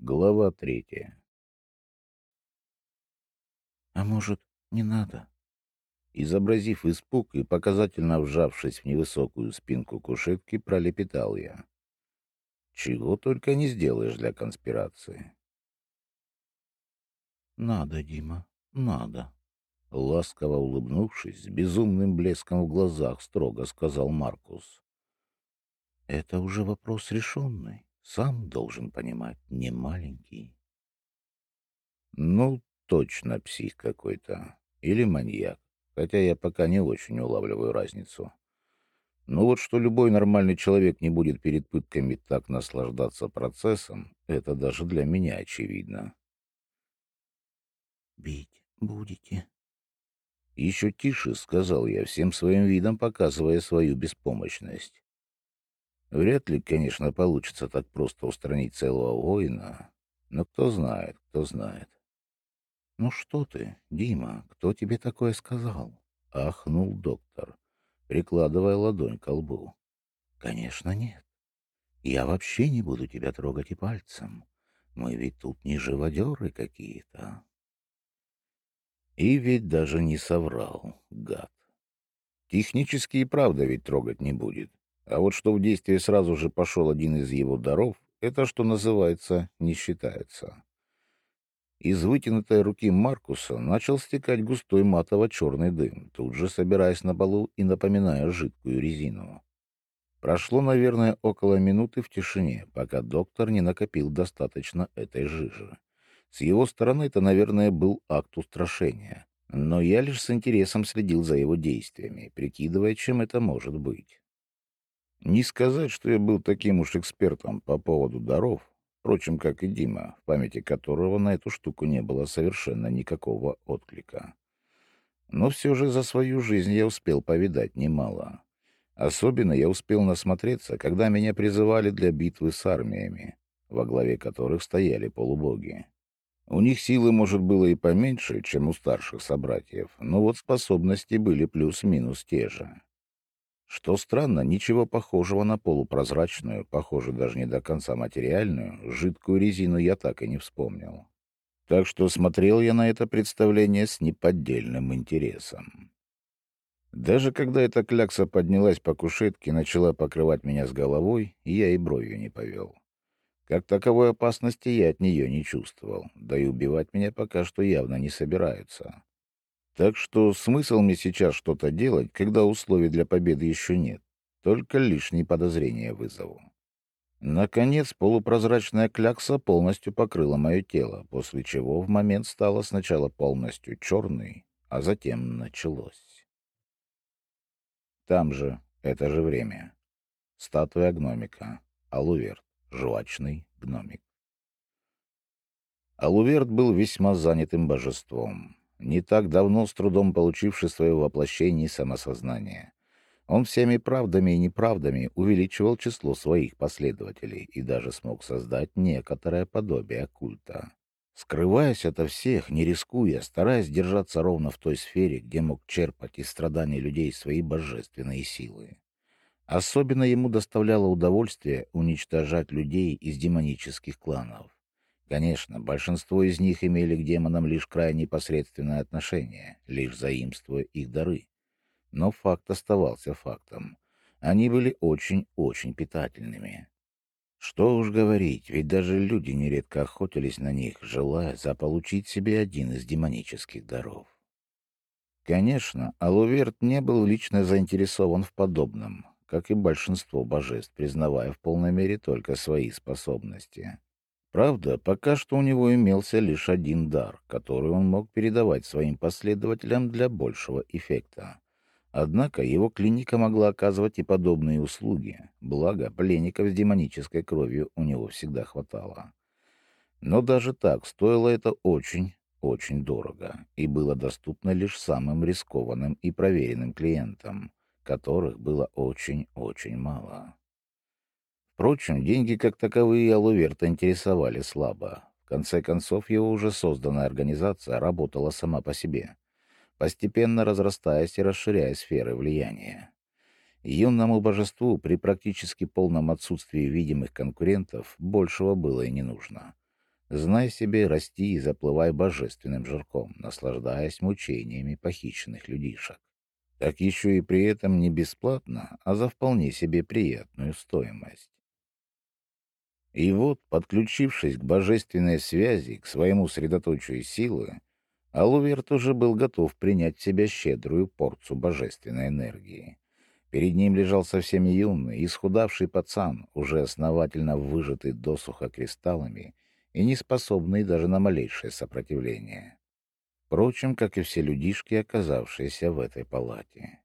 Глава третья. «А может, не надо?» Изобразив испуг и показательно вжавшись в невысокую спинку кушетки, пролепетал я. Чего только не сделаешь для конспирации. «Надо, Дима, надо!» Ласково улыбнувшись, с безумным блеском в глазах, строго сказал Маркус. «Это уже вопрос решенный. Сам должен понимать, не маленький». «Ну, точно псих какой-то. Или маньяк. Хотя я пока не очень улавливаю разницу. Но вот что любой нормальный человек не будет перед пытками так наслаждаться процессом, это даже для меня очевидно. «Бить будете?» Еще тише сказал я, всем своим видом показывая свою беспомощность. Вряд ли, конечно, получится так просто устранить целого воина, но кто знает, кто знает. «Ну что ты, Дима, кто тебе такое сказал?» — ахнул доктор прикладывая ладонь к лбу. «Конечно нет. Я вообще не буду тебя трогать и пальцем. Мы ведь тут не живодеры какие-то». И ведь даже не соврал, гад. Технически и правда ведь трогать не будет. А вот что в действие сразу же пошел один из его даров, это, что называется, не считается. Из вытянутой руки Маркуса начал стекать густой матово-черный дым, тут же собираясь на полу и напоминая жидкую резину. Прошло, наверное, около минуты в тишине, пока доктор не накопил достаточно этой жижи. С его стороны это, наверное, был акт устрашения. Но я лишь с интересом следил за его действиями, прикидывая, чем это может быть. Не сказать, что я был таким уж экспертом по поводу даров, Впрочем, как и Дима, в памяти которого на эту штуку не было совершенно никакого отклика. Но все же за свою жизнь я успел повидать немало. Особенно я успел насмотреться, когда меня призывали для битвы с армиями, во главе которых стояли полубоги. У них силы, может, было и поменьше, чем у старших собратьев, но вот способности были плюс-минус те же. Что странно, ничего похожего на полупрозрачную, похоже даже не до конца материальную, жидкую резину я так и не вспомнил. Так что смотрел я на это представление с неподдельным интересом. Даже когда эта клякса поднялась по кушетке и начала покрывать меня с головой, я и бровью не повел. Как таковой опасности я от нее не чувствовал, да и убивать меня пока что явно не собираются. Так что смысл мне сейчас что-то делать, когда условий для победы еще нет. Только лишние подозрения вызову. Наконец, полупрозрачная клякса полностью покрыла мое тело, после чего в момент стало сначала полностью черной, а затем началось. Там же, это же время. Статуя гномика. Алуверт. Жвачный гномик. Алуверт был весьма занятым божеством не так давно с трудом получивший свое воплощение и самосознание. Он всеми правдами и неправдами увеличивал число своих последователей и даже смог создать некоторое подобие культа. Скрываясь ото всех, не рискуя, стараясь держаться ровно в той сфере, где мог черпать из страданий людей свои божественные силы. Особенно ему доставляло удовольствие уничтожать людей из демонических кланов. Конечно, большинство из них имели к демонам лишь крайне непосредственное отношение, лишь заимствуя их дары. Но факт оставался фактом. Они были очень-очень питательными. Что уж говорить, ведь даже люди нередко охотились на них, желая заполучить себе один из демонических даров. Конечно, Алуверт не был лично заинтересован в подобном, как и большинство божеств, признавая в полной мере только свои способности. Правда, пока что у него имелся лишь один дар, который он мог передавать своим последователям для большего эффекта. Однако его клиника могла оказывать и подобные услуги, благо пленников с демонической кровью у него всегда хватало. Но даже так стоило это очень, очень дорого и было доступно лишь самым рискованным и проверенным клиентам, которых было очень-очень мало. Впрочем, деньги как таковые Алуверта интересовали слабо. В конце концов, его уже созданная организация работала сама по себе, постепенно разрастаясь и расширяя сферы влияния. Юному божеству при практически полном отсутствии видимых конкурентов большего было и не нужно. Знай себе, расти и заплывай божественным жирком, наслаждаясь мучениями похищенных людишек. Так еще и при этом не бесплатно, а за вполне себе приятную стоимость. И вот, подключившись к божественной связи, к своему средоточию силы, Алуверт уже был готов принять в себя щедрую порцию божественной энергии. Перед ним лежал совсем юный, исхудавший пацан, уже основательно выжатый досуха кристаллами и не способный даже на малейшее сопротивление. Впрочем, как и все людишки, оказавшиеся в этой палате.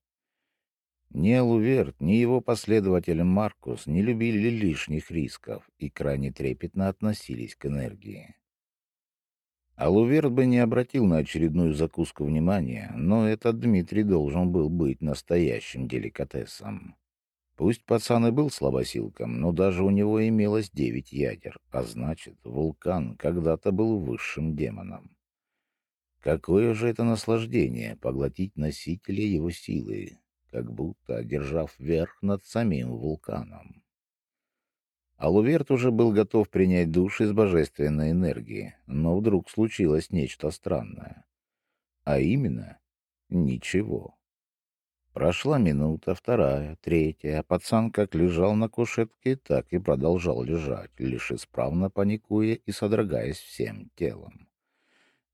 Ни Алуверт, ни его последователь Маркус не любили лишних рисков и крайне трепетно относились к энергии. Алуверт бы не обратил на очередную закуску внимания, но этот Дмитрий должен был быть настоящим деликатесом. Пусть пацан и был слабосилком, но даже у него имелось девять ядер, а значит, вулкан когда-то был высшим демоном. Какое же это наслаждение поглотить носителя его силы, как будто одержав верх над самим вулканом. Алуверт уже был готов принять душ из божественной энергии, но вдруг случилось нечто странное. А именно, ничего. Прошла минута, вторая, третья, а пацан как лежал на кушетке, так и продолжал лежать, лишь исправно паникуя и содрогаясь всем телом.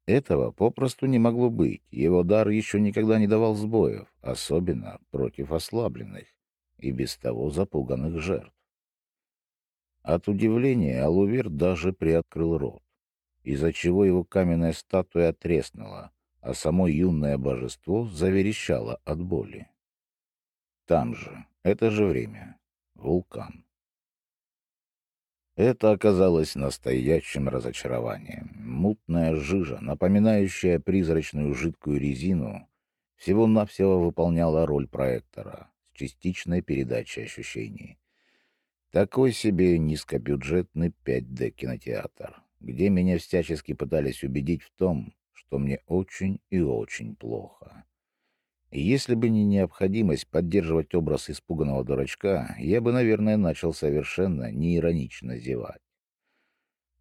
Этого попросту не могло быть, его дар еще никогда не давал сбоев, особенно против ослабленных и без того запуганных жертв. От удивления Алувер даже приоткрыл рот, из-за чего его каменная статуя треснула, а само юное божество заверещало от боли. Там же, это же время, вулкан. Это оказалось настоящим разочарованием. Мутная жижа, напоминающая призрачную жидкую резину, всего-навсего выполняла роль проектора с частичной передачей ощущений. Такой себе низкобюджетный 5D-кинотеатр, где меня всячески пытались убедить в том, что мне очень и очень плохо. Если бы не необходимость поддерживать образ испуганного дурачка, я бы, наверное, начал совершенно неиронично зевать.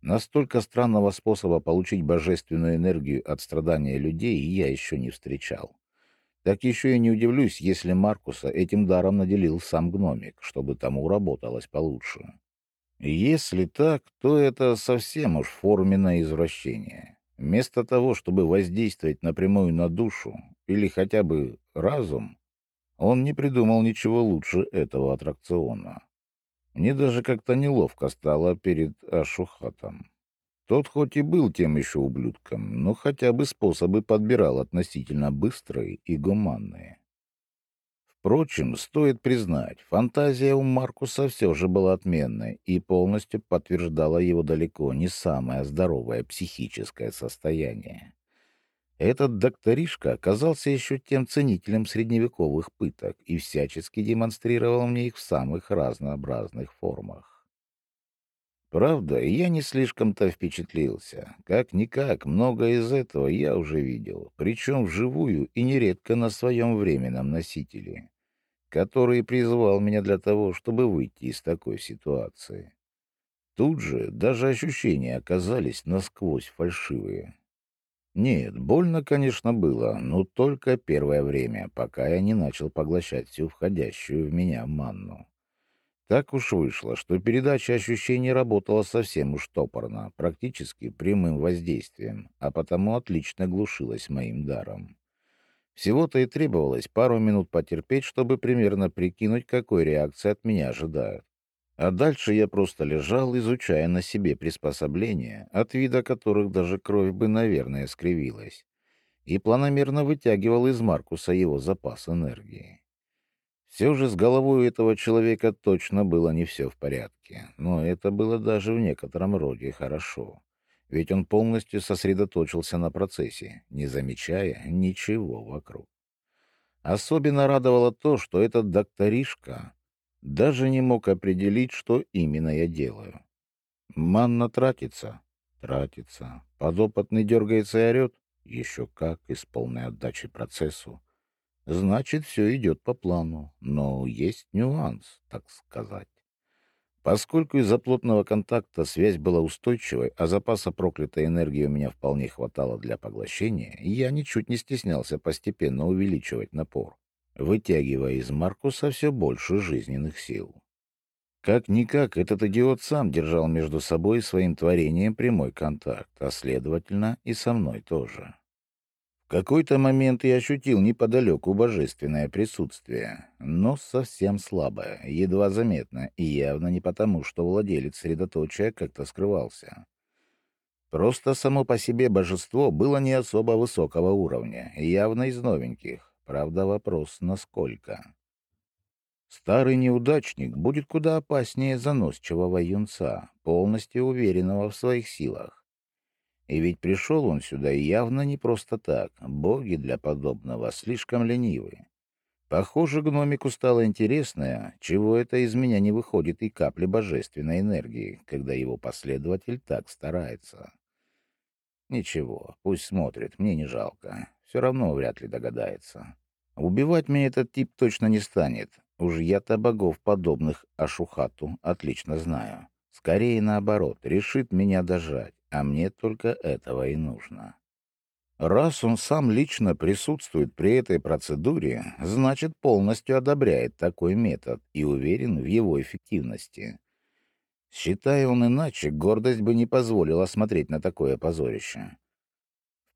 Настолько странного способа получить божественную энергию от страдания людей я еще не встречал. Так еще и не удивлюсь, если Маркуса этим даром наделил сам гномик, чтобы тому работалось получше. Если так, то это совсем уж форменное извращение. Вместо того, чтобы воздействовать напрямую на душу или хотя бы разум, он не придумал ничего лучше этого аттракциона. Мне даже как-то неловко стало перед Ашухатом. Тот хоть и был тем еще ублюдком, но хотя бы способы подбирал относительно быстрые и гуманные. Впрочем, стоит признать, фантазия у Маркуса все же была отменной и полностью подтверждала его далеко не самое здоровое психическое состояние. Этот докторишка оказался еще тем ценителем средневековых пыток и всячески демонстрировал мне их в самых разнообразных формах. Правда, я не слишком-то впечатлился. Как-никак, многое из этого я уже видел, причем вживую и нередко на своем временном носителе, который призвал меня для того, чтобы выйти из такой ситуации. Тут же даже ощущения оказались насквозь фальшивые. Нет, больно, конечно, было, но только первое время, пока я не начал поглощать всю входящую в меня манну. Так уж вышло, что передача ощущений работала совсем уж топорно, практически прямым воздействием, а потому отлично глушилась моим даром. Всего-то и требовалось пару минут потерпеть, чтобы примерно прикинуть, какой реакции от меня ожидают. А дальше я просто лежал, изучая на себе приспособления, от вида которых даже кровь бы, наверное, скривилась, и планомерно вытягивал из Маркуса его запас энергии. Все же с головой у этого человека точно было не все в порядке, но это было даже в некотором роде хорошо, ведь он полностью сосредоточился на процессе, не замечая ничего вокруг. Особенно радовало то, что этот докторишка даже не мог определить, что именно я делаю. Манна тратится, тратится, подопытный дергается и орет, еще как, из полной отдачи процессу, Значит, все идет по плану, но есть нюанс, так сказать. Поскольку из-за плотного контакта связь была устойчивой, а запаса проклятой энергии у меня вполне хватало для поглощения, я ничуть не стеснялся постепенно увеличивать напор, вытягивая из Маркуса все больше жизненных сил. Как-никак, этот идиот сам держал между собой и своим творением прямой контакт, а следовательно и со мной тоже. Какой-то момент я ощутил неподалеку божественное присутствие, но совсем слабое, едва заметно, и явно не потому, что владелец средоточия как-то скрывался. Просто само по себе божество было не особо высокого уровня, явно из новеньких. Правда, вопрос, насколько. Старый неудачник будет куда опаснее заносчивого юнца, полностью уверенного в своих силах. И ведь пришел он сюда явно не просто так. Боги для подобного слишком ленивы. Похоже, гномику стало интересно, чего это из меня не выходит и капли божественной энергии, когда его последователь так старается. Ничего, пусть смотрит, мне не жалко. Все равно вряд ли догадается. Убивать меня этот тип точно не станет. Уж я-то богов подобных Ашухату отлично знаю. Скорее наоборот, решит меня дожать а мне только этого и нужно. Раз он сам лично присутствует при этой процедуре, значит, полностью одобряет такой метод и уверен в его эффективности. Считая он иначе, гордость бы не позволила смотреть на такое позорище.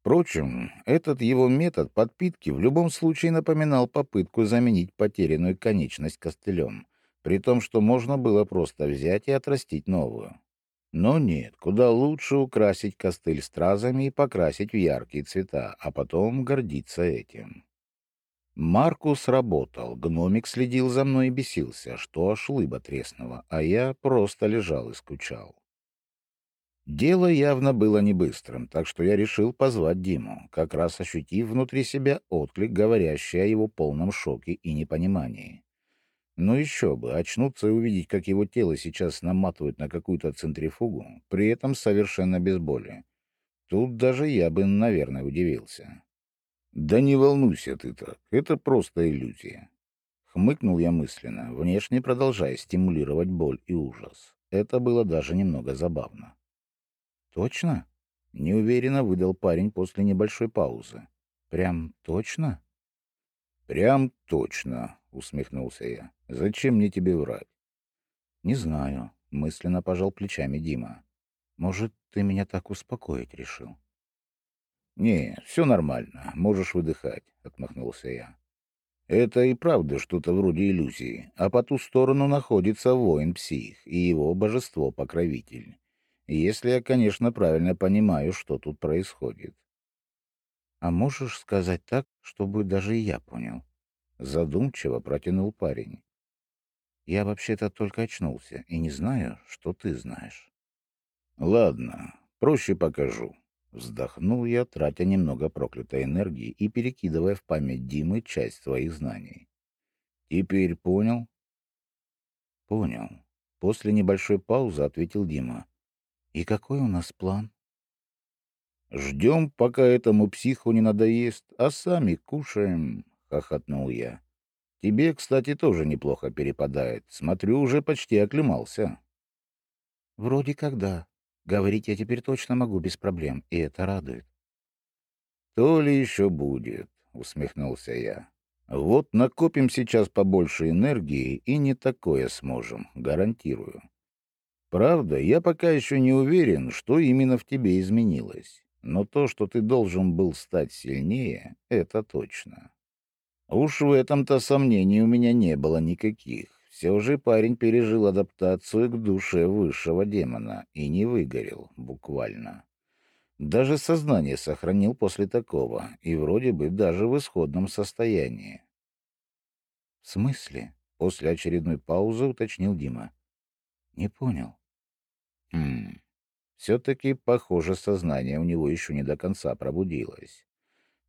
Впрочем, этот его метод подпитки в любом случае напоминал попытку заменить потерянную конечность костылем, при том, что можно было просто взять и отрастить новую. Но нет, куда лучше украсить костыль стразами и покрасить в яркие цвета, а потом гордиться этим. Маркус работал, гномик следил за мной и бесился, что аж лыба треснула, а я просто лежал и скучал. Дело явно было не быстрым, так что я решил позвать Диму, как раз ощутив внутри себя отклик, говорящий о его полном шоке и непонимании. Но еще бы, очнуться и увидеть, как его тело сейчас наматывают на какую-то центрифугу, при этом совершенно без боли. Тут даже я бы, наверное, удивился. «Да не волнуйся ты так, это просто иллюзия». Хмыкнул я мысленно, внешне продолжая стимулировать боль и ужас. Это было даже немного забавно. «Точно?» — неуверенно выдал парень после небольшой паузы. «Прям точно?» «Прям точно», — усмехнулся я. «Зачем мне тебе врать?» «Не знаю», — мысленно пожал плечами Дима. «Может, ты меня так успокоить решил?» «Не, все нормально, можешь выдыхать», — отмахнулся я. «Это и правда что-то вроде иллюзии, а по ту сторону находится воин-псих и его божество-покровитель. Если я, конечно, правильно понимаю, что тут происходит». «А можешь сказать так, чтобы даже я понял?» Задумчиво протянул парень. Я вообще-то только очнулся и не знаю, что ты знаешь. Ладно, проще покажу. Вздохнул я, тратя немного проклятой энергии и перекидывая в память Димы часть своих знаний. Теперь понял? Понял. После небольшой паузы ответил Дима. И какой у нас план? Ждем, пока этому психу не надоест, а сами кушаем, хохотнул я. Тебе, кстати, тоже неплохо перепадает. Смотрю, уже почти оклемался. Вроде как да. Говорить я теперь точно могу без проблем, и это радует. То ли еще будет, усмехнулся я. Вот накопим сейчас побольше энергии, и не такое сможем, гарантирую. Правда, я пока еще не уверен, что именно в тебе изменилось. Но то, что ты должен был стать сильнее, это точно. Уж в этом-то сомнений у меня не было никаких. Все же парень пережил адаптацию к душе высшего демона и не выгорел, буквально. Даже сознание сохранил после такого, и вроде бы даже в исходном состоянии. — В смысле? — после очередной паузы уточнил Дима. — Не понял. — Хм... Все-таки, похоже, сознание у него еще не до конца пробудилось.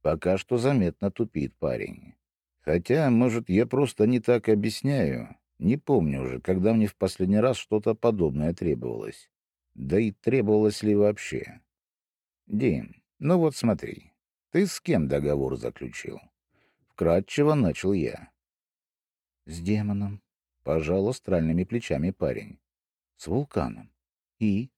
Пока что заметно тупит парень. Хотя, может, я просто не так объясняю. Не помню уже, когда мне в последний раз что-то подобное требовалось. Да и требовалось ли вообще. Дим, ну вот смотри, ты с кем договор заключил? Вкратчиво начал я. С демоном. Пожал астральными плечами парень. С вулканом. И?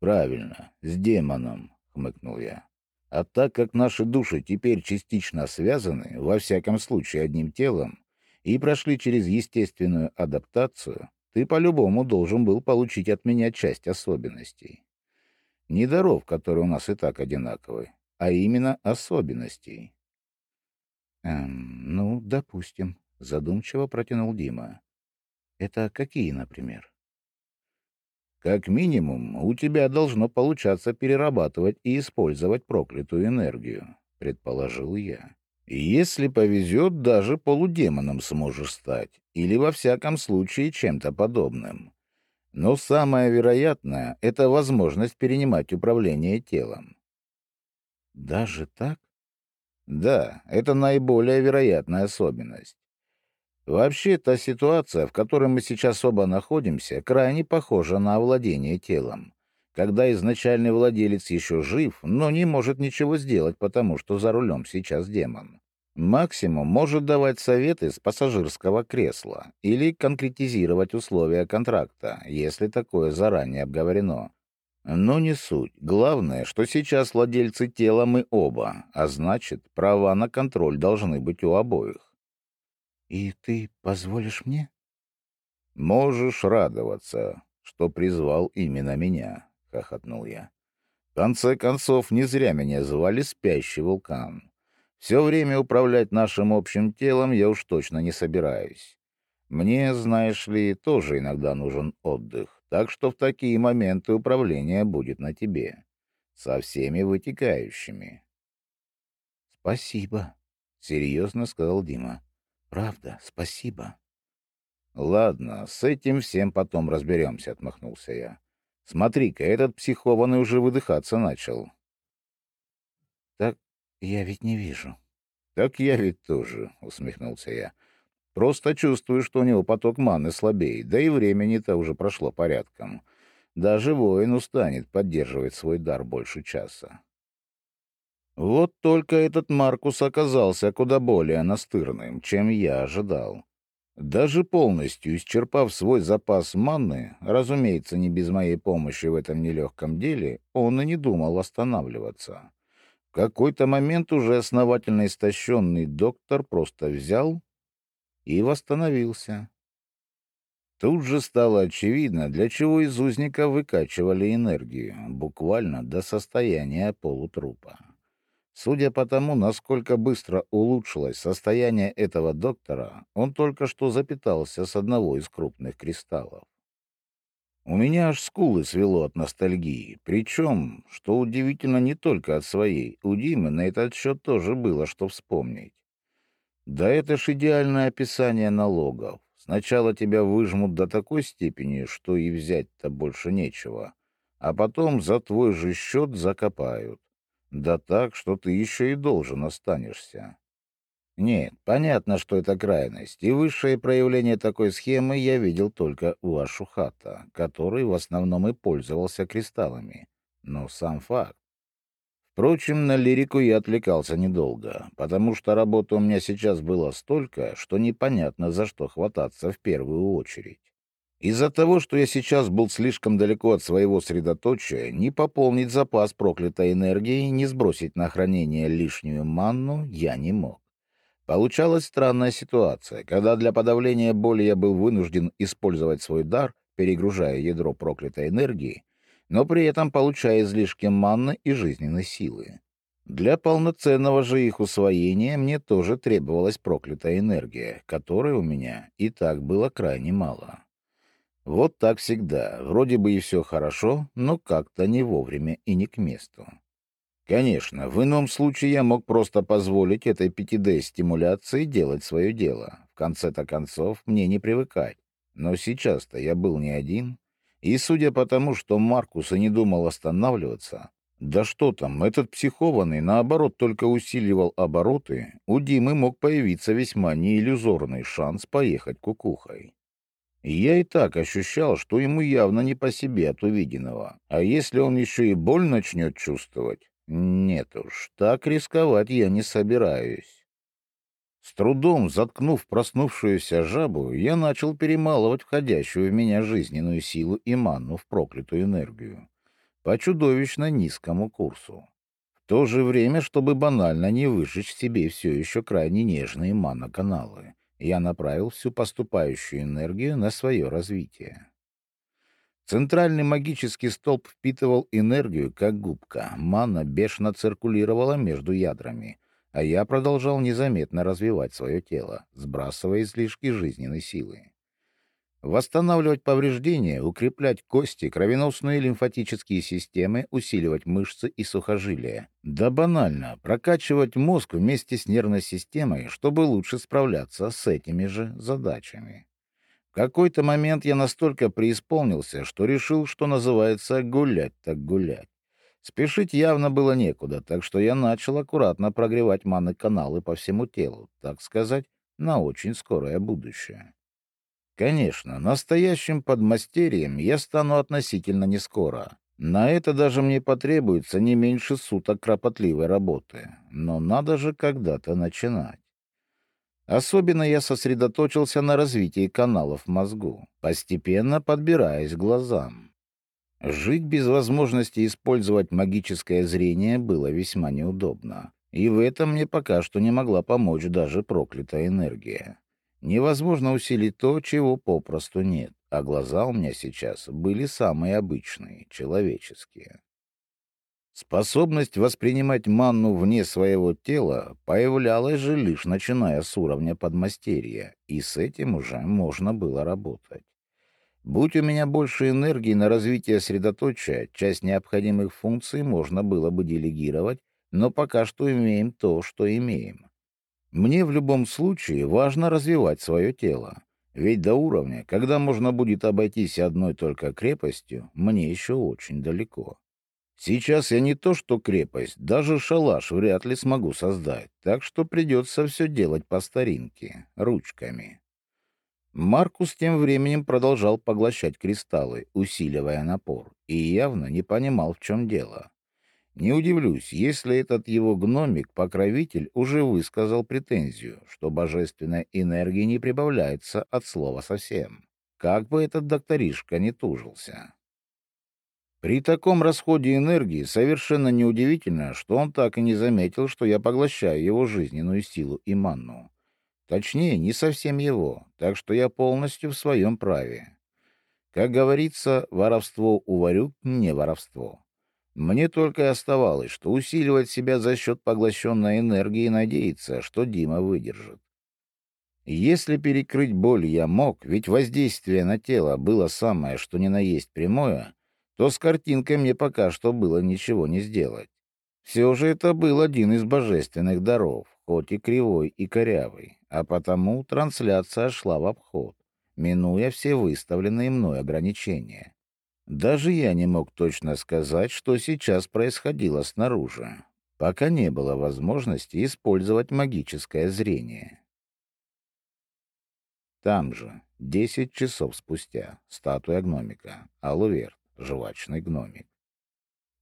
Правильно, с демоном, хмыкнул я. А так как наши души теперь частично связаны, во всяком случае одним телом, и прошли через естественную адаптацию, ты по-любому должен был получить от меня часть особенностей. Не даров, которые у нас и так одинаковы, а именно особенностей. Эм, ну, допустим, задумчиво протянул Дима. Это какие, например? Как минимум, у тебя должно получаться перерабатывать и использовать проклятую энергию, предположил я. И если повезет, даже полудемоном сможешь стать, или во всяком случае чем-то подобным. Но самое вероятное — это возможность перенимать управление телом. Даже так? Да, это наиболее вероятная особенность. Вообще, та ситуация, в которой мы сейчас оба находимся, крайне похожа на овладение телом, когда изначальный владелец еще жив, но не может ничего сделать, потому что за рулем сейчас демон. Максимум может давать советы с пассажирского кресла или конкретизировать условия контракта, если такое заранее обговорено. Но не суть. Главное, что сейчас владельцы тела мы оба, а значит, права на контроль должны быть у обоих. «И ты позволишь мне?» «Можешь радоваться, что призвал именно меня», — хохотнул я. «В конце концов, не зря меня звали Спящий Вулкан. Все время управлять нашим общим телом я уж точно не собираюсь. Мне, знаешь ли, тоже иногда нужен отдых, так что в такие моменты управление будет на тебе, со всеми вытекающими». «Спасибо», — серьезно сказал Дима. Правда, спасибо. Ладно, с этим всем потом разберемся, отмахнулся я. Смотри-ка, этот психованный уже выдыхаться начал. Так я ведь не вижу. Так я ведь тоже, усмехнулся я. Просто чувствую, что у него поток маны слабее, да и времени-то уже прошло порядком. Даже воин устанет поддерживать свой дар больше часа. Вот только этот Маркус оказался куда более настырным, чем я ожидал. Даже полностью исчерпав свой запас манны, разумеется, не без моей помощи в этом нелегком деле, он и не думал останавливаться. В какой-то момент уже основательно истощенный доктор просто взял и восстановился. Тут же стало очевидно, для чего из узника выкачивали энергию, буквально до состояния полутрупа. Судя по тому, насколько быстро улучшилось состояние этого доктора, он только что запитался с одного из крупных кристаллов. У меня аж скулы свело от ностальгии, причем, что удивительно, не только от своей, у Димы на этот счет тоже было что вспомнить. Да это ж идеальное описание налогов. Сначала тебя выжмут до такой степени, что и взять-то больше нечего, а потом за твой же счет закопают. Да так, что ты еще и должен останешься. Нет, понятно, что это крайность, и высшее проявление такой схемы я видел только у Ашухата, который в основном и пользовался кристаллами. Но сам факт. Впрочем, на лирику я отвлекался недолго, потому что работы у меня сейчас было столько, что непонятно, за что хвататься в первую очередь. Из-за того, что я сейчас был слишком далеко от своего средоточия, не пополнить запас проклятой энергии, не сбросить на хранение лишнюю манну я не мог. Получалась странная ситуация, когда для подавления боли я был вынужден использовать свой дар, перегружая ядро проклятой энергии, но при этом получая излишки манны и жизненной силы. Для полноценного же их усвоения мне тоже требовалась проклятая энергия, которой у меня и так было крайне мало. Вот так всегда. Вроде бы и все хорошо, но как-то не вовремя и не к месту. Конечно, в ином случае я мог просто позволить этой 5D-стимуляции делать свое дело. В конце-то концов, мне не привыкать. Но сейчас-то я был не один. И судя по тому, что Маркус и не думал останавливаться, да что там, этот психованный, наоборот, только усиливал обороты, у Димы мог появиться весьма неиллюзорный шанс поехать кукухой. Я и так ощущал, что ему явно не по себе от увиденного. А если он еще и боль начнет чувствовать? Нет уж, так рисковать я не собираюсь. С трудом заткнув проснувшуюся жабу, я начал перемалывать входящую в меня жизненную силу и манну в проклятую энергию по чудовищно низкому курсу. В то же время, чтобы банально не выжечь себе все еще крайне нежные манно-каналы, я направил всю поступающую энергию на свое развитие. Центральный магический столб впитывал энергию, как губка. Манна бешено циркулировала между ядрами, а я продолжал незаметно развивать свое тело, сбрасывая излишки жизненной силы. Восстанавливать повреждения, укреплять кости, кровеносные лимфатические системы, усиливать мышцы и сухожилия. Да банально, прокачивать мозг вместе с нервной системой, чтобы лучше справляться с этими же задачами. В какой-то момент я настолько преисполнился, что решил, что называется «гулять так гулять». Спешить явно было некуда, так что я начал аккуратно прогревать маны-каналы по всему телу, так сказать, на очень скорое будущее. Конечно, настоящим подмастерьем я стану относительно не скоро. На это даже мне потребуется не меньше суток кропотливой работы. Но надо же когда-то начинать. Особенно я сосредоточился на развитии каналов мозгу, постепенно подбираясь к глазам. Жить без возможности использовать магическое зрение было весьма неудобно, и в этом мне пока что не могла помочь даже проклятая энергия. Невозможно усилить то, чего попросту нет, а глаза у меня сейчас были самые обычные, человеческие. Способность воспринимать манну вне своего тела появлялась же лишь начиная с уровня подмастерья, и с этим уже можно было работать. Будь у меня больше энергии на развитие средоточия, часть необходимых функций можно было бы делегировать, но пока что имеем то, что имеем. Мне в любом случае важно развивать свое тело, ведь до уровня, когда можно будет обойтись одной только крепостью, мне еще очень далеко. Сейчас я не то что крепость, даже шалаш вряд ли смогу создать, так что придется все делать по старинке, ручками. Маркус тем временем продолжал поглощать кристаллы, усиливая напор, и явно не понимал, в чем дело. Не удивлюсь, если этот его гномик-покровитель уже высказал претензию, что божественная энергия не прибавляется от слова совсем. Как бы этот докторишка не тужился. При таком расходе энергии совершенно неудивительно, что он так и не заметил, что я поглощаю его жизненную силу и манну. Точнее, не совсем его, так что я полностью в своем праве. Как говорится, воровство у варюк не воровство. Мне только и оставалось, что усиливать себя за счет поглощенной энергии и надеяться, что Дима выдержит. Если перекрыть боль я мог, ведь воздействие на тело было самое, что ни на есть прямое, то с картинкой мне пока что было ничего не сделать. Все же это был один из божественных даров, хоть и кривой и корявый, а потому трансляция шла в обход, минуя все выставленные мной ограничения. Даже я не мог точно сказать, что сейчас происходило снаружи, пока не было возможности использовать магическое зрение. Там же, десять часов спустя, статуя гномика, Алуверт, жвачный гномик.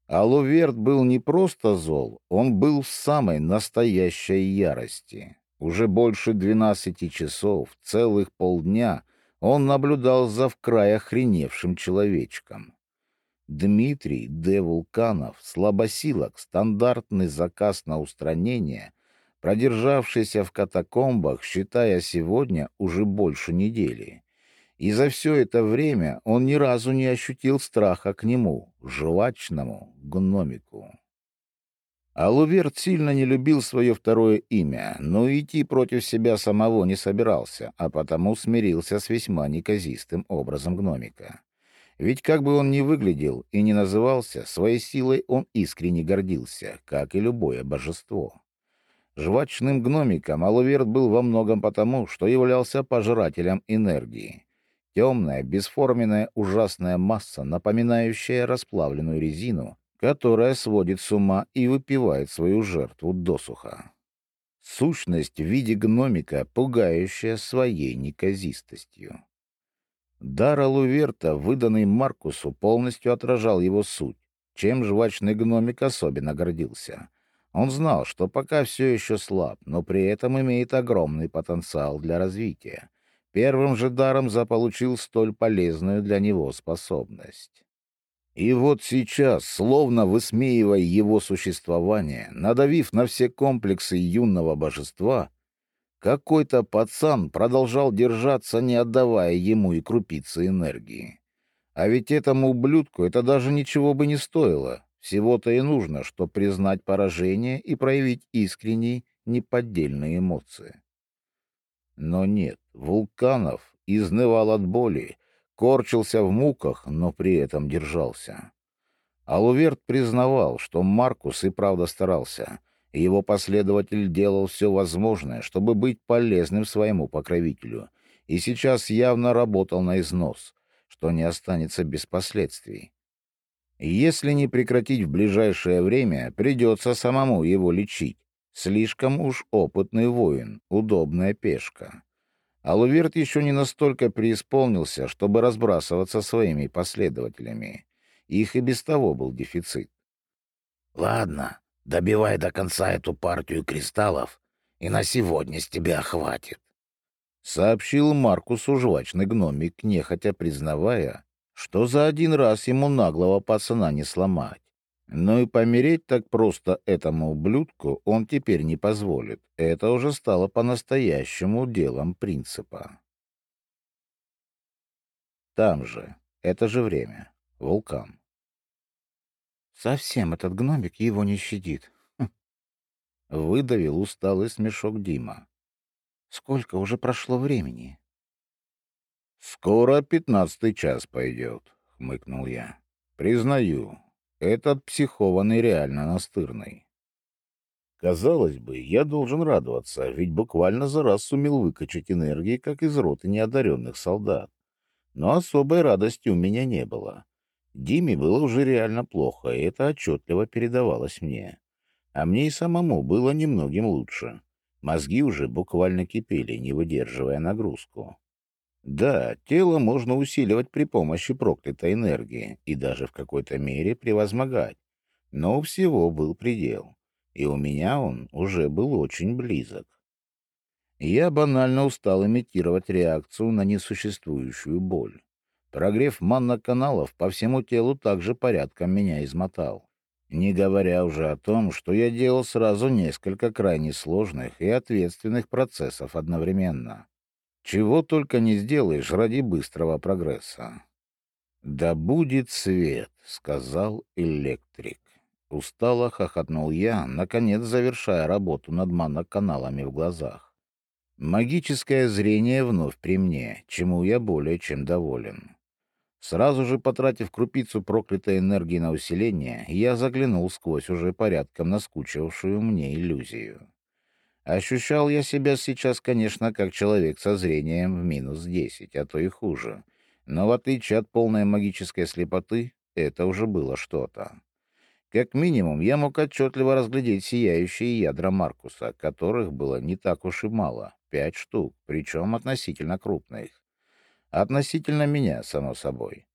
Алуверт был не просто зол, он был в самой настоящей ярости. Уже больше двенадцати часов, целых полдня, он наблюдал за вкрай охреневшим человечком. Дмитрий Д. Вулканов, слабосилок, стандартный заказ на устранение, продержавшийся в катакомбах, считая сегодня уже больше недели. И за все это время он ни разу не ощутил страха к нему, жвачному гномику. Алуверт сильно не любил свое второе имя, но идти против себя самого не собирался, а потому смирился с весьма неказистым образом гномика. Ведь как бы он ни выглядел и не назывался, своей силой он искренне гордился, как и любое божество. Жвачным гномиком Алуверт был во многом потому, что являлся пожирателем энергии. Темная, бесформенная, ужасная масса, напоминающая расплавленную резину, которая сводит с ума и выпивает свою жертву досуха. Сущность в виде гномика, пугающая своей неказистостью. Дар Алуверта, выданный Маркусу, полностью отражал его суть, чем жвачный гномик особенно гордился. Он знал, что пока все еще слаб, но при этом имеет огромный потенциал для развития. Первым же даром заполучил столь полезную для него способность. И вот сейчас, словно высмеивая его существование, надавив на все комплексы юного божества, какой-то пацан продолжал держаться, не отдавая ему и крупицы энергии. А ведь этому ублюдку это даже ничего бы не стоило. Всего-то и нужно, что признать поражение и проявить искренние, неподдельные эмоции. Но нет, Вулканов изнывал от боли, корчился в муках, но при этом держался. Алуверт признавал, что Маркус и правда старался. Его последователь делал все возможное, чтобы быть полезным своему покровителю, и сейчас явно работал на износ, что не останется без последствий. Если не прекратить в ближайшее время, придется самому его лечить. Слишком уж опытный воин, удобная пешка. Алуверт еще не настолько преисполнился, чтобы разбрасываться своими последователями. Их и без того был дефицит. «Ладно, добивай до конца эту партию кристаллов, и на сегодня с тебя хватит», — сообщил Маркусу жвачный гномик, нехотя признавая, что за один раз ему наглого пацана не сломать. Но и помереть так просто этому ублюдку он теперь не позволит. Это уже стало по-настоящему делом принципа. Там же, это же время, вулкан. Совсем этот гномик его не щадит. Хм. Выдавил усталый смешок Дима. Сколько уже прошло времени? «Скоро пятнадцатый час пойдет», — хмыкнул я. «Признаю, этот психованный реально настырный. Казалось бы, я должен радоваться, ведь буквально за раз сумел выкачать энергии, как из роты неодаренных солдат. Но особой радости у меня не было. Диме было уже реально плохо, и это отчетливо передавалось мне. А мне и самому было немногим лучше. Мозги уже буквально кипели, не выдерживая нагрузку. Да, тело можно усиливать при помощи проклятой энергии и даже в какой-то мере превозмогать. Но у всего был предел, и у меня он уже был очень близок. Я банально устал имитировать реакцию на несуществующую боль. Прогрев манна-каналов по всему телу также порядком меня измотал. Не говоря уже о том, что я делал сразу несколько крайне сложных и ответственных процессов одновременно. Чего только не сделаешь ради быстрого прогресса. «Да будет свет», — сказал электрик. Устало хохотнул я, наконец завершая работу над маноканалами в глазах. Магическое зрение вновь при мне, чему я более чем доволен. Сразу же потратив крупицу проклятой энергии на усиление, я заглянул сквозь уже порядком наскучившую мне иллюзию. Ощущал я себя сейчас, конечно, как человек со зрением в минус десять, а то и хуже. Но в отличие от полной магической слепоты, это уже было что-то. Как минимум, я мог отчетливо разглядеть сияющие ядра Маркуса, которых было не так уж и мало — пять штук, причем относительно крупных. Относительно меня, само собой.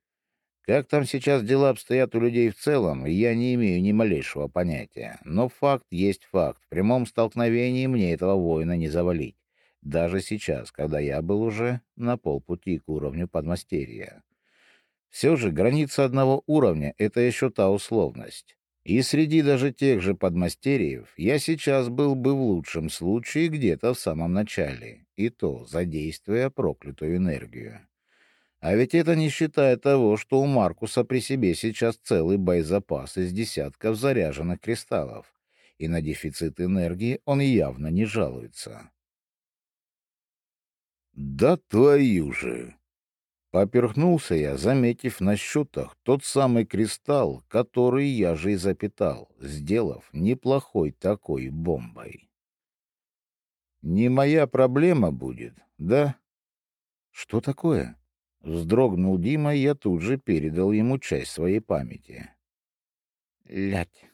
Как там сейчас дела обстоят у людей в целом, я не имею ни малейшего понятия. Но факт есть факт. В прямом столкновении мне этого воина не завалить. Даже сейчас, когда я был уже на полпути к уровню подмастерья. Все же граница одного уровня — это еще та условность. И среди даже тех же подмастерьев я сейчас был бы в лучшем случае где-то в самом начале, и то задействуя проклятую энергию. А ведь это не считая того, что у Маркуса при себе сейчас целый боезапас из десятков заряженных кристаллов, и на дефицит энергии он явно не жалуется. «Да твою же!» Поперхнулся я, заметив на счетах тот самый кристалл, который я же и запитал, сделав неплохой такой бомбой. «Не моя проблема будет, да?» «Что такое?» Вздрогнул Дима, и я тут же передал ему часть своей памяти. Лять.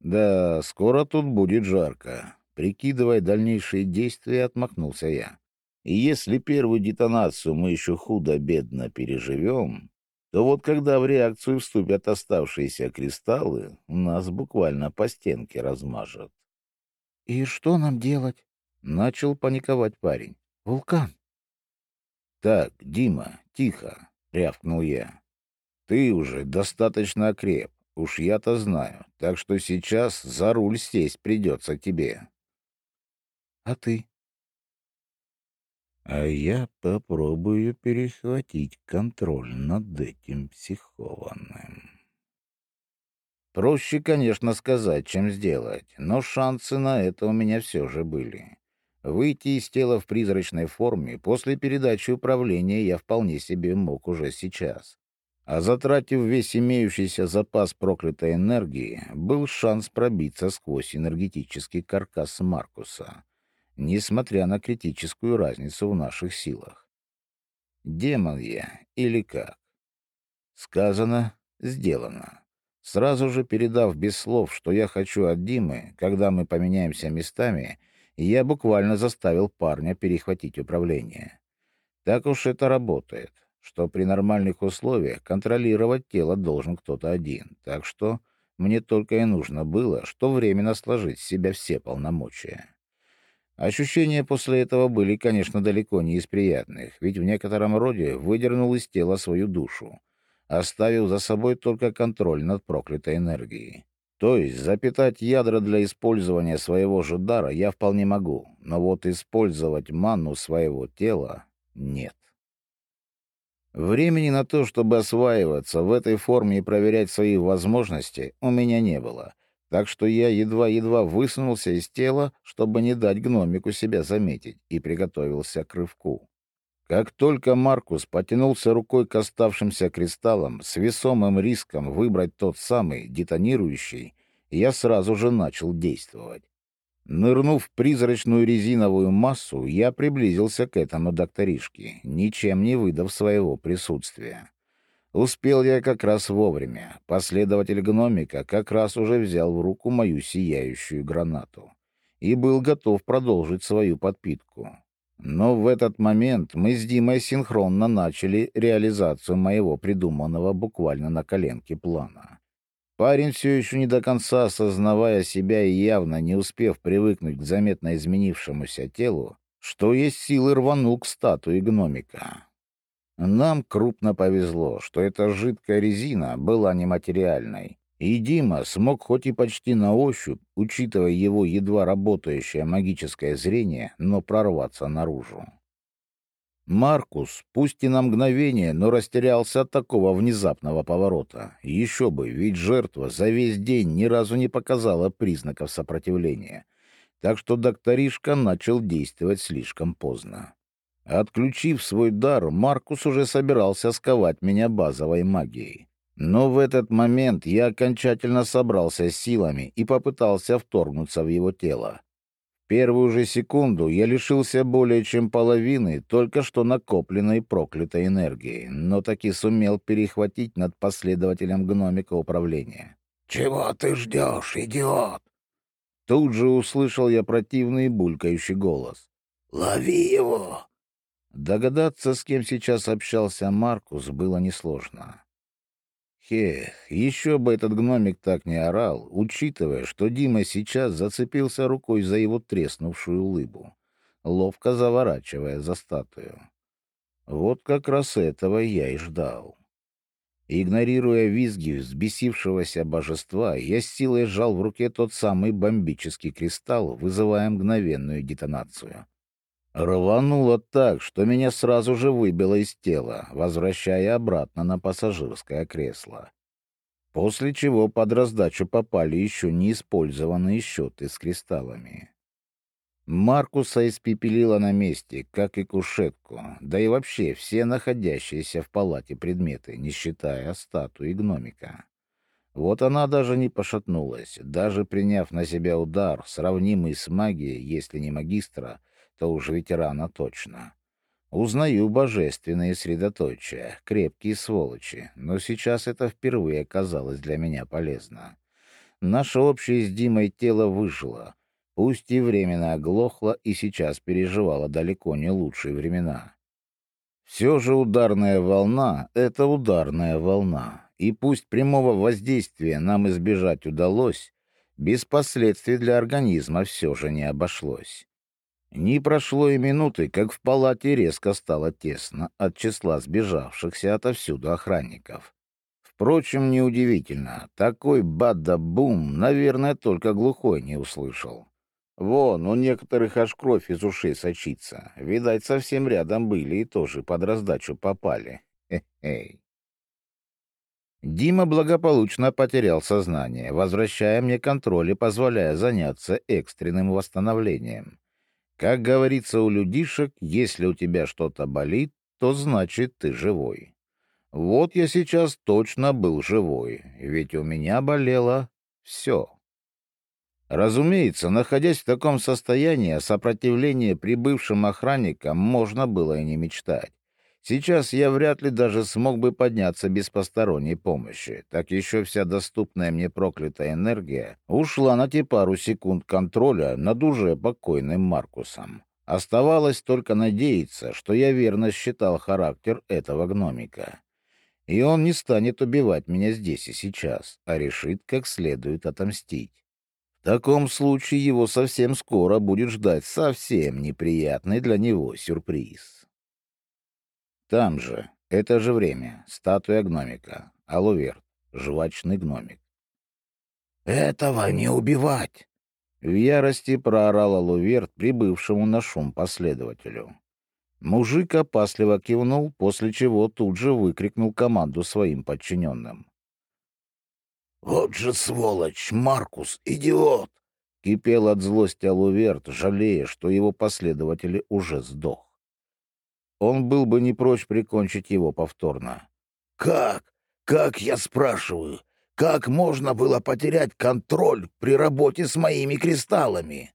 Да, скоро тут будет жарко. Прикидывая дальнейшие действия, отмахнулся я. И если первую детонацию мы еще худо-бедно переживем, то вот когда в реакцию вступят оставшиеся кристаллы, нас буквально по стенке размажет. — И что нам делать? — начал паниковать парень. — Вулкан. — Так, Дима, тихо, — рявкнул я. — Ты уже достаточно окреп, уж я-то знаю, так что сейчас за руль сесть придется тебе. — А ты? А я попробую перехватить контроль над этим психованным. Проще, конечно, сказать, чем сделать, но шансы на это у меня все же были. Выйти из тела в призрачной форме после передачи управления я вполне себе мог уже сейчас. А затратив весь имеющийся запас проклятой энергии, был шанс пробиться сквозь энергетический каркас Маркуса — несмотря на критическую разницу в наших силах. Демон я или как? Сказано, сделано. Сразу же передав без слов, что я хочу от Димы, когда мы поменяемся местами, я буквально заставил парня перехватить управление. Так уж это работает, что при нормальных условиях контролировать тело должен кто-то один, так что мне только и нужно было, что временно сложить в себя все полномочия. Ощущения после этого были, конечно, далеко не из приятных, ведь в некотором роде выдернул из тела свою душу, оставив за собой только контроль над проклятой энергией. То есть запитать ядра для использования своего же дара я вполне могу, но вот использовать манну своего тела — нет. Времени на то, чтобы осваиваться в этой форме и проверять свои возможности, у меня не было — так что я едва-едва высунулся из тела, чтобы не дать гномику себя заметить, и приготовился к рывку. Как только Маркус потянулся рукой к оставшимся кристаллам с весомым риском выбрать тот самый, детонирующий, я сразу же начал действовать. Нырнув в призрачную резиновую массу, я приблизился к этому докторишке, ничем не выдав своего присутствия. Успел я как раз вовремя. Последователь гномика как раз уже взял в руку мою сияющую гранату и был готов продолжить свою подпитку. Но в этот момент мы с Димой синхронно начали реализацию моего придуманного буквально на коленке плана. Парень, все еще не до конца осознавая себя и явно не успев привыкнуть к заметно изменившемуся телу, что есть силы рванул к статуе гномика. Нам крупно повезло, что эта жидкая резина была нематериальной, и Дима смог хоть и почти на ощупь, учитывая его едва работающее магическое зрение, но прорваться наружу. Маркус, пусть и на мгновение, но растерялся от такого внезапного поворота. Еще бы, ведь жертва за весь день ни разу не показала признаков сопротивления. Так что докторишка начал действовать слишком поздно. Отключив свой дар, Маркус уже собирался сковать меня базовой магией. Но в этот момент я окончательно собрался с силами и попытался вторгнуться в его тело. В первую же секунду я лишился более чем половины только что накопленной проклятой энергии, но таки сумел перехватить над последователем гномика управления. «Чего ты ждешь, идиот?» Тут же услышал я противный булькающий голос. «Лови его!» Догадаться, с кем сейчас общался Маркус, было несложно. Хех, еще бы этот гномик так не орал, учитывая, что Дима сейчас зацепился рукой за его треснувшую улыбу, ловко заворачивая за статую. Вот как раз этого я и ждал. Игнорируя визги взбесившегося божества, я с силой сжал в руке тот самый бомбический кристалл, вызывая мгновенную детонацию. Рвануло так, что меня сразу же выбило из тела, возвращая обратно на пассажирское кресло. После чего под раздачу попали еще неиспользованные счеты с кристаллами. Маркуса испепелило на месте, как и кушетку, да и вообще все находящиеся в палате предметы, не считая статуи гномика. Вот она даже не пошатнулась, даже приняв на себя удар, сравнимый с магией, если не магистра, то уж ветерана точно. Узнаю божественные средоточия, крепкие сволочи, но сейчас это впервые оказалось для меня полезно. Наше общее с Димой тело выжило, пусть и временно оглохло и сейчас переживало далеко не лучшие времена. Все же ударная волна — это ударная волна, и пусть прямого воздействия нам избежать удалось, без последствий для организма все же не обошлось. Не прошло и минуты, как в палате резко стало тесно от числа сбежавшихся отовсюду охранников. Впрочем, неудивительно, такой бада-бум, наверное, только глухой не услышал. Вон, у некоторых аж кровь из ушей сочится. Видать, совсем рядом были и тоже под раздачу попали. Хе-хей. Дима благополучно потерял сознание, возвращая мне контроль и позволяя заняться экстренным восстановлением. Как говорится у людишек, если у тебя что-то болит, то значит ты живой. Вот я сейчас точно был живой, ведь у меня болело все. Разумеется, находясь в таком состоянии, о сопротивлении прибывшим охранникам можно было и не мечтать. Сейчас я вряд ли даже смог бы подняться без посторонней помощи. Так еще вся доступная мне проклятая энергия ушла на те пару секунд контроля над уже покойным Маркусом. Оставалось только надеяться, что я верно считал характер этого гномика. И он не станет убивать меня здесь и сейчас, а решит как следует отомстить. В таком случае его совсем скоро будет ждать совсем неприятный для него сюрприз. Там же, это же время, статуя гномика, Алуверт, жвачный гномик. «Этого не убивать!» В ярости проорал Алуверт прибывшему на шум последователю. Мужик опасливо кивнул, после чего тут же выкрикнул команду своим подчиненным. «Вот же сволочь! Маркус, идиот!» Кипел от злости Алуверт, жалея, что его последователи уже сдох он был бы не прочь прикончить его повторно. «Как? Как, я спрашиваю? Как можно было потерять контроль при работе с моими кристаллами?»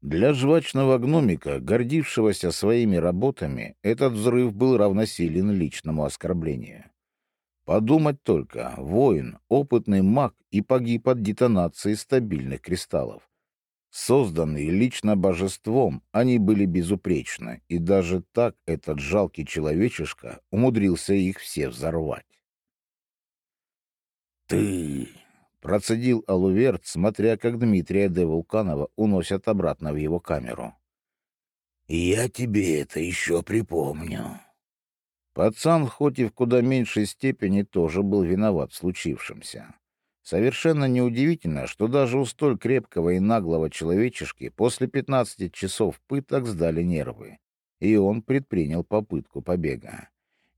Для жвачного гномика, гордившегося своими работами, этот взрыв был равносилен личному оскорблению. Подумать только, воин, опытный маг и погиб от детонации стабильных кристаллов. Созданные лично божеством, они были безупречны, и даже так этот жалкий человечишка умудрился их все взорвать. «Ты...» — процедил Алуверт, смотря, как Дмитрия де Вулканова уносят обратно в его камеру. «Я тебе это еще припомню». Пацан, хоть и в куда меньшей степени, тоже был виноват в случившемся. Совершенно неудивительно, что даже у столь крепкого и наглого человечешки после 15 часов пыток сдали нервы, и он предпринял попытку побега.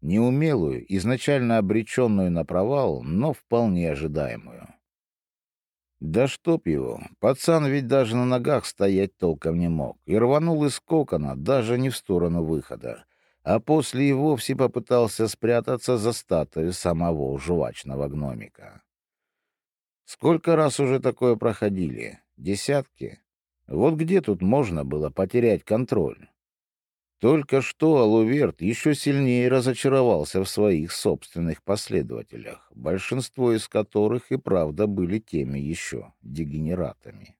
Неумелую, изначально обреченную на провал, но вполне ожидаемую. Да чтоб его, пацан ведь даже на ногах стоять толком не мог, и рванул из кокона даже не в сторону выхода, а после и вовсе попытался спрятаться за статую самого жвачного гномика. Сколько раз уже такое проходили? Десятки? Вот где тут можно было потерять контроль? Только что Алуверт еще сильнее разочаровался в своих собственных последователях, большинство из которых и правда были теми еще дегенератами.